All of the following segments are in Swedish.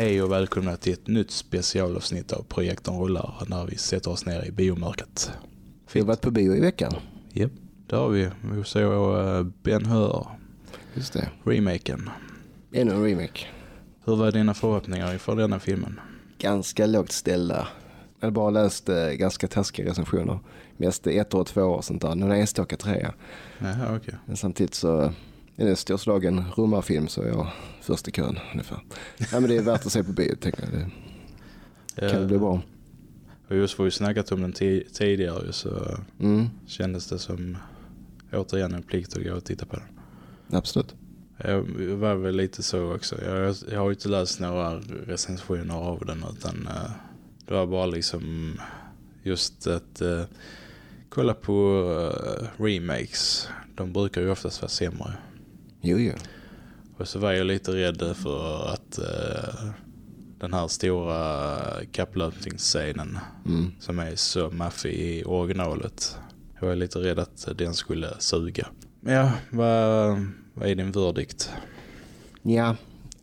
Hej och välkomna till ett nytt specialavsnitt av Projekten rullar när vi sätter oss ner i biomörkret. Vi har varit på bio i veckan. Japp, det har vi. Vi såg uh, Ben Hur, Just det. remaken. Ännu en remake. Hur var dina förhoppningar inför denna filmen? Ganska lågt ställda. Jag hade bara läst eh, ganska taskiga recensioner. Mest ett och två och sånt där. Någon enstaka trea. Jaha, okej. Men samtidigt så är det en storslagen romarfilm så är jag först i kön ungefär. ja, men det är värt att se på bio tänker jag. Det kan det bli bra. Och just för vi snackat om den ti- tidigare så Mm, kändes det som återigen en plikt att gå och titta på den. absolut. Jag var väl lite så också. Jag, jag har ju inte läst några recensioner av den utan uh, det var bara liksom just att uh, kolla på uh, remakes. De brukar ju oftast vara sämre. Jo, jo. Och så var jag lite rädd för att uh, den här stora kapplöpningsscenen Mm. som är så maffig i originalet. Jag var lite rädd att den skulle suga. Ja, vad, vad är din verdikt? Ja,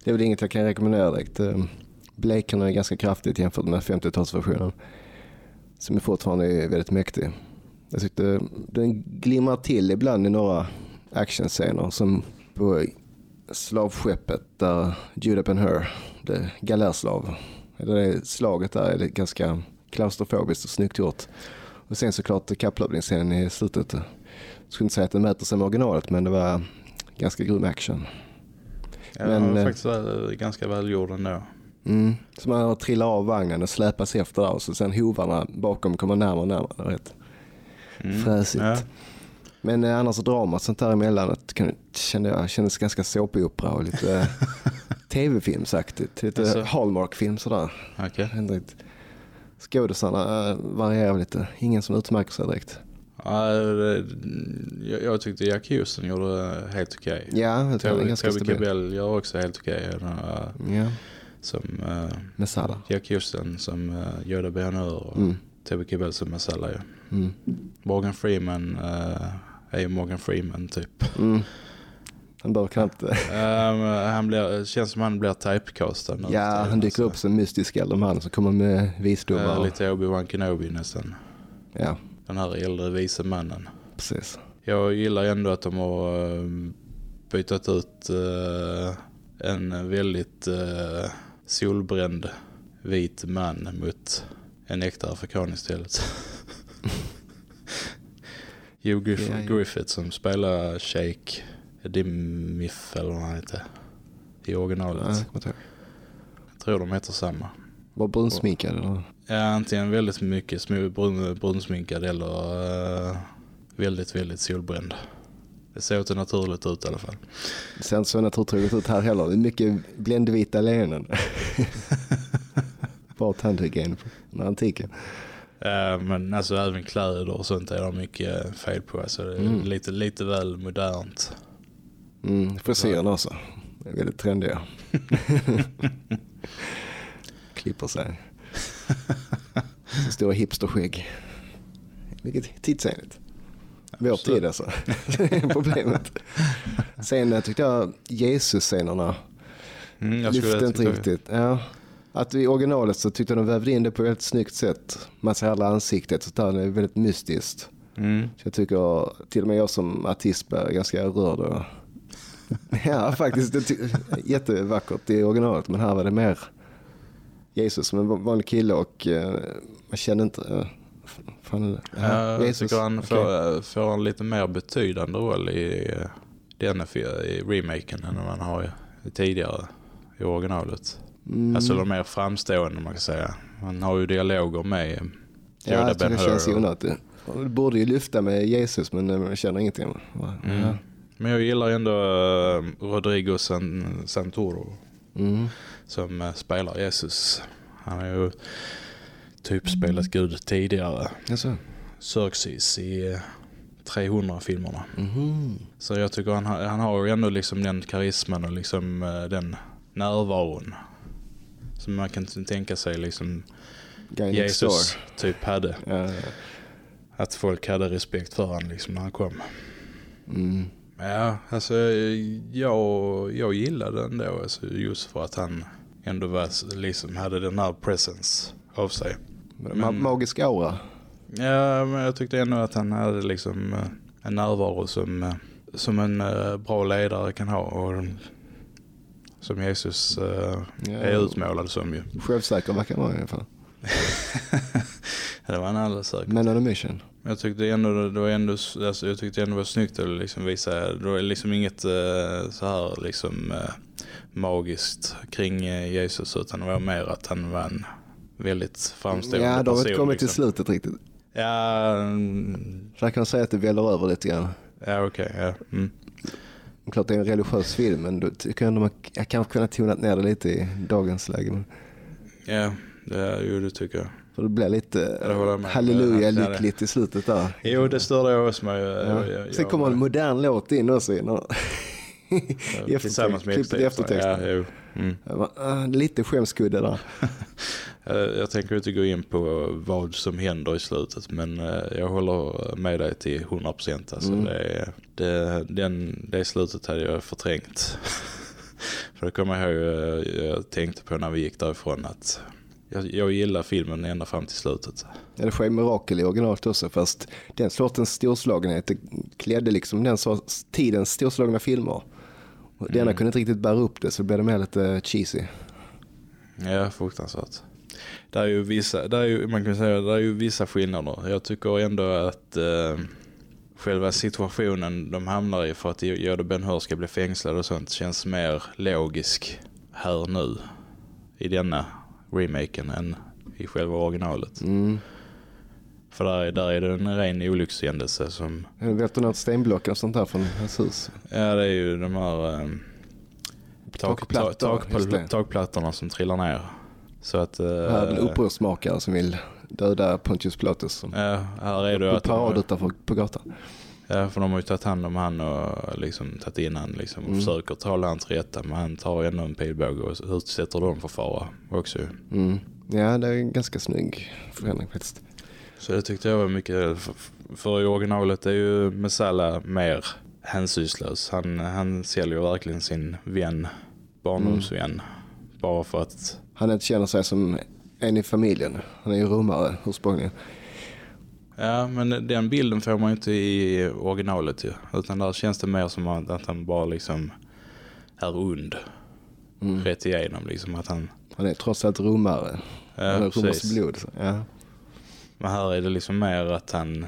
det är väl inget jag kan rekommendera direkt. Eh, Blekerna är ganska kraftigt jämfört med 50-talsversionen. Som är fortfarande väldigt mäktig. Jag tyckte den glimmar till ibland i några actionscener. Som på slavskeppet där Judah Ben Hur blev galärslav. Eller det slaget där är ganska klaustrofobiskt och snyggt gjort. Och sen såklart kapplöpningsscenen i slutet. Jag skulle inte säga att den mäter sig med originalet men det var ganska grym action. Ja, Men, den var eh, faktiskt väl, ganska välgjord ändå. Mm. Så man trillar av vagnen och släpas efter där och så sen hovarna bakom kommer närmare och närmare. Rätt. Mm. Fräsigt. Ja. Men eh, annars dramat sånt där emellan att kan- kände jag kändes ganska såpopera och lite eh, tv-filmsaktigt. Lite Alltså. Hallmark-film sådär. Inte- Skådisarna äh, varierar lite. Ingen som utmärker sig direkt. Ja, jag, jag tyckte Jack Houston gjorde helt okej. Ja, jag tror det är ganska Toby. Cabell gör också helt okej. Här, Ja, Som uh, Messala. Jack Houston som uh, Yoda Benhur och Mm. Toby Cabell som Masala. Ja. Mm. Morgan Freeman uh, är ju Morgan Freeman typ. Mm. Han bör knappt... Um, han blir, känns som han blir typecastad. ja, han dyker upp som mystisk äldre man som kommer med visdomar. Uh, lite Obi-Wan Kenobi nästan. Ja, Den här äldre vise mannen. precis. Jag gillar ändå att de har eh, bytt ut eh, en väldigt uh, solbränd vit man mot en äkta afrikan istället. Hugh Griff- ja. Griffith som spelar Shake Dimmiff eller vad han heter i originalet. Ja, jag. Jag tror de heter samma. Var brunsminkad eller? Ja, antingen väldigt mycket brun, brunsminkad eller eh, väldigt, väldigt solbränd. Det ser inte naturligt ut i alla fall. Det ser inte så naturtroget ut här heller. Det är mycket bländvita leenden. Bra tandhygien på den antiken. Eh, men alltså även kläder och sånt är det mycket fel på. Alltså, det är Mm. lite, lite väl modernt. Mm, frisyrerna också. Det är väldigt trendiga. Klipper sig. Så stora hipsterskägg. Vilket tidsenligt. Vår Absolut. tid alltså. Det är problemet. Sen eh, tyckte jag Jesus-scenerna Mm, jag lyfte inte riktigt. Ja. Att i originalet så tyckte jag de vävde in det på ett väldigt snyggt sätt. Man ser alla ansiktet och där, det är väldigt mystiskt. Mm. Så jag tycker till och med jag som artist är ganska rörd. Och... Ja, faktiskt. Det jättevackert i originalet. Men här var det mer Jesus som en vanlig kille och eh, man kände inte... Uh, fan? Ja, jag tycker han får, får en lite mer betydande roll i denna i remaken än vad man har i- tidigare i originalet. Mm. Alltså de mer framstående man kan säga. Han har ju dialoger med eh, ja, Yoda jag tycker det Ben känns Hur. onödigt. Det borde ju lyfta med Jesus men eh, jag känner ingenting. Mm. Ja. Men jag gillar ändå eh, Rodrigo San, Santoro Mm. som eh, spelar Jesus. Han har ju typ spelat Gud tidigare. Jaså? Xerxes i eh, 300-filmerna. Mhm. Så jag tycker han, han har ju ändå liksom den karisman och liksom eh, den närvaron. Som man kan tänka sig liksom. Jesus typ hade. Ja, ja. Att folk hade respekt för han liksom när han kom. Mm. Ja, alltså jag, jag gillade den då alltså, just för att han ändå var, liksom hade den här presence av sig. Men... Men- Magisk aura. Ja, men jag tyckte ändå att han hade liksom eh, en närvaro som, eh, som en eh, bra ledare kan ha och som Jesus eh, Ja. är utmålad som ju. Självsäker verkar han vara i alla fall. det var han alldeles säker. Man on a mission. Men Jag tyckte ändå det var ändå alltså jag tyckte ändå det var snyggt att liksom visa det var liksom inget eh, så här liksom eh, magiskt kring eh, Jesus utan det var mer att han var en väldigt framstående Ja, de har inte person, kommit till liksom. slutet riktigt. Ja, mm, Så jag kan säga att det väller över lite grann. ja okej, ja. Mm. Klart det är en religiös film men då tycker jag ändå man jag kanske kunna tonat ner det lite i dagens läge. Ja, det, jo, det tycker jag. för det blir lite Ja, det håller jag med. halleluja Ja, det är det. lyckligt i slutet där. Jo, det störde jag också mig. Ja. Jag, Sen kommer en modern låt in också. In och jag, tillsammans med eftertexten. Ja. Mm. Ah, lite skämskudde där. Eh, Jag tänker inte gå in på vad som händer i slutet men eh, jag håller med dig till 100%. Alltså Mm. det, det, den, det slutet hade jag förträngt. För det kommer jag ihåg eh, jag tänkte på när vi gick därifrån att jag, jag gillar filmen ända fram till slutet. Ja, det sker mirakel i originalet också fast den sortens storslagenhet det klädde liksom den sorts tidens storslagna filmer. Och Denna Mm. kunde inte riktigt bära upp det så blev det mer lite cheesy. Ja, fruktansvärt. Det är ju vissa, det är ju, man kan säga, det är ju vissa skillnader. Jag tycker ändå att eh, själva situationen de hamnar i för att Yoda Ben Hur ska bli fängslad och sånt känns mer logisk här nu i denna remaken än i själva originalet. Mm. För där, är- där är det en ren olyckshändelse som, välter ett stenblock och sånt där från hans hus. ja det är ju de här eh, tak, tak, Takplattor, tak, takplattorna som trillar ner. Så att... eh, Här är en upprorsmakare som vill döda Pontius Pilatus. Som Ja, här är det på att parad utanför på gatan. ja, för de har ju tagit hand om han och liksom tagit in han liksom, och Mm. försöker tala han till rätta men han tar ändå en pilbåge och utsätter dem för fara också. Mm. Ja, det är en ganska snygg förändring faktiskt. Så det tyckte jag var mycket, för, för i originalet är ju Messala mer hänsynslös. Han, han säljer verkligen sin vän, barndomsvän, bara för att Han inte känner sig som en i familjen. Han är ju romare ursprungligen. Ja, men den bilden får man ju inte i originalet ju. Utan där känns det mer som att, han bara liksom är ond. Mm. Rätt igenom liksom att han... Han är trots allt romare. han Ja, har romers precis. blod. Ja. Men här är det liksom mer att han...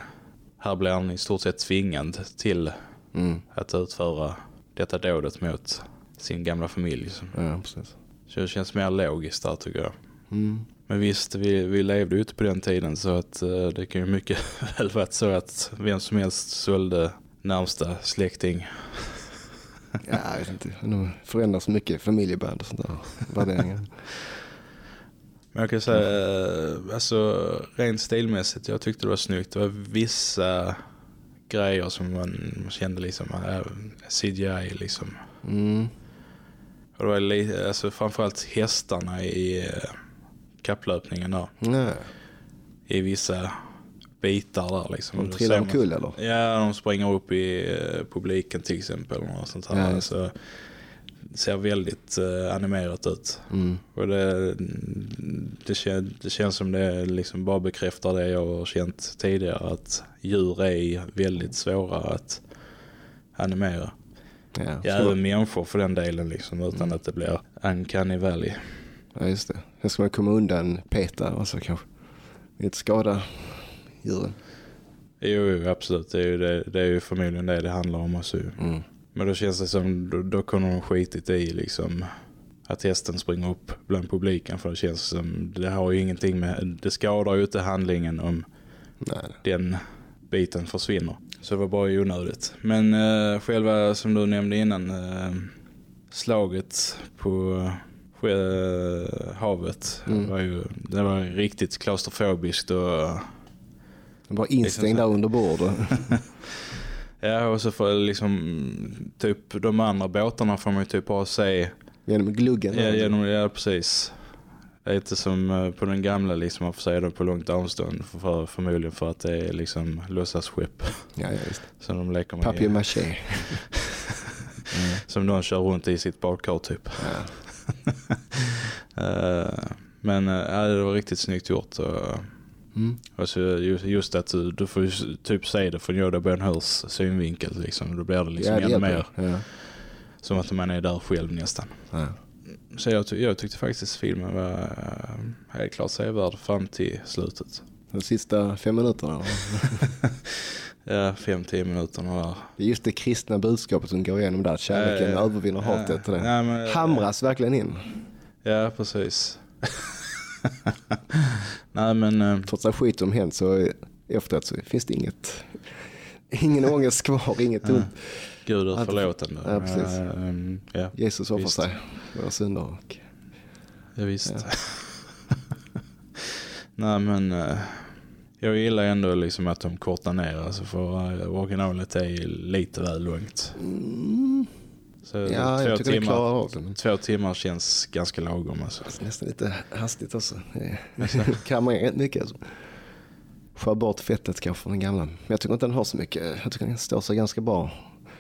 Här blir han i stort sett tvingad till Mm. att utföra detta dådet mot sin gamla familj. liksom. ja, precis. Så det känns mer logiskt där tycker jag. Mm. Men visst, vi, vi levde ju inte på den tiden så att eh, det kan ju mycket väl vara så att vem som helst sålde närmsta släkting Ja, jag vet inte. Det förändras mycket familjeband och sånt där. Värderingar. Men jag kan säga, eh, alltså rent stilmässigt, jag tyckte det var snyggt. Det var vissa grejer som man kände liksom, äh, CGI liksom. Mm. Och det var lite, alltså framförallt hästarna i eh, kapplöpningen där. Ja. I vissa bitar där liksom. De trillar omkull eller? Ja, de springer upp i eh, publiken till exempel. Och sånt Ja, här. just så det ser väldigt eh, animerat ut. Mm. Och det, det, kän, det känns som det liksom bara bekräftar det jag har känt tidigare. Att djur är väldigt svåra att animera. Ja, Ja, även människor för den delen liksom. Utan Mm. att det blir uncanny valley. ja, just det. Sen ska man komma undan peta och så kanske. Inte skada djuren. Jo, jo, absolut. Det är, ju det, det är ju förmodligen det det handlar om också. ju. Mm. Men då känns det som, då, då kunde de skitit i liksom att hästen springer upp bland publiken. För det känns som, det har ju ingenting med, det skadar ju inte handlingen om nej. den biten försvinner. Så det var bara onödigt. Men eh, själva, som du nämnde innan, eh, slaget på eh, havet Mm. var ju, det var riktigt klaustrofobiskt och Bara instängd där under bordet. ja, och så får liksom typ de andra båtarna får man ju typ bara se Genom gluggen. Ja, genom, ja precis. Det är inte som eh, på den gamla liksom man får se det på långt avstånd för, för, förmodligen för att det är liksom låtsasskepp Ja, ja, just. som de leker med. Papier maché. Som de kör runt i sitt badkar typ. Ja. Eh, men uh, det var riktigt snyggt gjort. Och, Mm. och så just, just att du, du får ju typ se det från Yoda Ben Hurs synvinkel. Liksom. Då blir det liksom ja, det ännu mer Ja. som att man är där själv nästan. Ja. Så jag, jag tyckte faktiskt filmen var uh, helt klart sevärd fram till slutet. De sista fem minuterna. Ja, fem, tio minuterna där. Det är just det kristna budskapet som går igenom där. att Kärleken Eh, övervinner hatet. och det. nej, men- Hamras verkligen in. Ja, precis. Nej, men... eh, Trots att skit som hänt så efteråt så finns det inget. Ingen ångest kvar, inget ont. Gud är förlåtande. Ja, precis. Eh, um, ja, Jesus offrar sig. Våra synder. Och... ja, visst. Ja. Nej, men... eh, jag gillar ändå liksom att de kortar ner. Alltså för uh, originalet är lite väl långt. Mm. Så Ja, två, jag tycker det timmar, två timmar känns ganska lagom. Alltså. Alltså, nästan lite hastigt också. Kan man rätt mycket alltså. Skär bort fettet kanske från den gamla. Men jag tycker inte den har så mycket. Jag tycker den står sig ganska bra.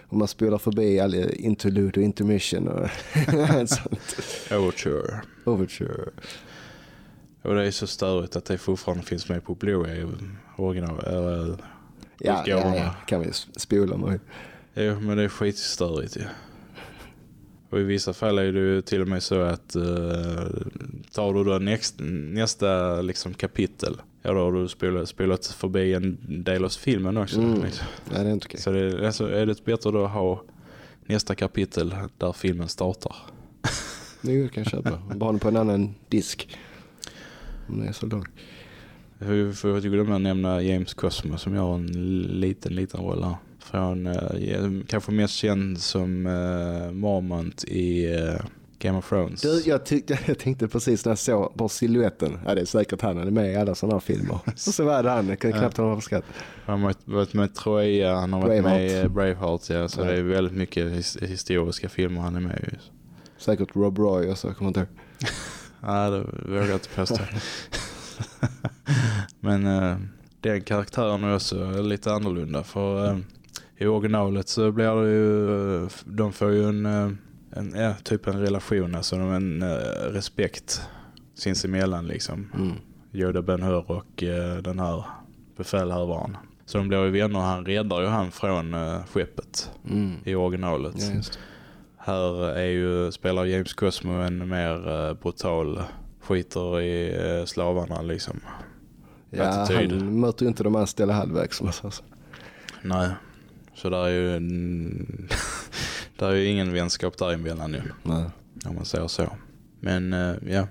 Om man spolar förbi all interlude och intermission och sånt. Overture. Overture. Och det är så störigt att det fortfarande finns med på Blu-ray original. Eller, Ja, ja, ja, kan vi spola med. Jo, men det är skitstörigt ju. Och i vissa fall är det ju till och med så att uh, tar du då näst, nästa liksom, kapitel, ja då har du spolat, spolat förbi en del av filmen också. Mm. Liksom. Nej, det är inte okej. Så det, är- alltså, är det bättre då att ha nästa kapitel där filmen startar? Nu kan jag köpa. Bara på en annan disk. Om det är så lång. Vi får inte glömma att nämna James Cosmo som gör en liten, liten roll här. Från, eh, kanske mest känd som uh, Mormont i eh, Game of Thrones. Du, jag, jag tänkte precis när jag såg på siluetten. Ja, det är säkert han. Han är med i alla sådana här filmer. Och så var det han. Jag kunde knappt hålla på skratt. Han har varit- med Troja, han har varit med i Braveheart. eh, ja. Så Ja. det är väldigt mycket his- historiska filmer han är med i. Säkert Rob Roy och så. Kommer inte ihåg. Ja, det vågar jag inte påstå. Men eh, den karaktären är också lite annorlunda. För eh, i originalet så blir det ju, eh, de får ju en, en ja, typ en relation, alltså en eh, respekt sinsemellan liksom. Mm. Yoda Ben Hur och eh, den här befälhavaren. Så de blir ju vänner. Han räddar ju han från eh, skeppet Mm. i originalet. Ja. Här är ju, spelar James Cosmo en mer eh, brutal skiter i eh, slavarna liksom. Ja, Attityd. han möter ju inte de anställda halvvägs. sa. Nej. Så där är ju en, där är ju ingen vänskap däremellan ju. Nej. Om man säger så. Men eh, ja,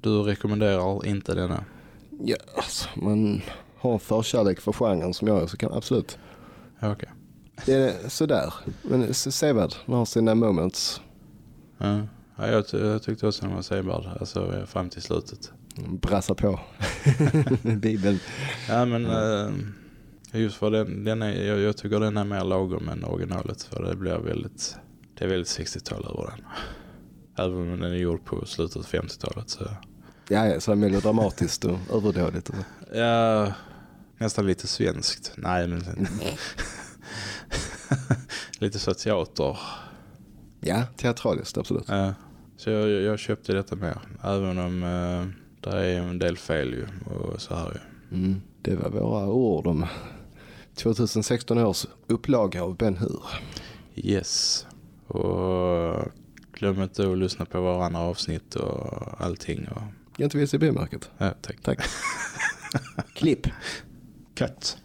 du rekommenderar inte denna. Ja, alltså, man har en förkärlek för genren som jag har så kan absolut. Okej. Det är sådär. Men se- sevärd. Den har sina moments. Ja. Ja, jag, ty- jag tyckte också den var sevärd. Alltså fram till slutet. Brassa på. Bibeln. Ja men eh, just för den, den är, jag, jag tycker den är mer lagom än originalet. För det blir väldigt, det är väldigt 60-tal över den. Även om den är gjord på slutet av 50-talet så. Ja, ja, så melodramatiskt och överdådigt. Och så. Ja, nästan lite svenskt. Nej men lite så teater. Ja, teatraliskt absolut. Ja. Så jag, jag köpte detta mer. Även om eh, det är en del fel ju. Och så här ju. Mm. Det var våra ord om 2016 års upplaga av Ben Hur. Yes. Och glöm inte att lyssna på våra andra avsnitt och allting. Och, Inte VCB-märket. ja, tack. Tack. Klipp. Cut.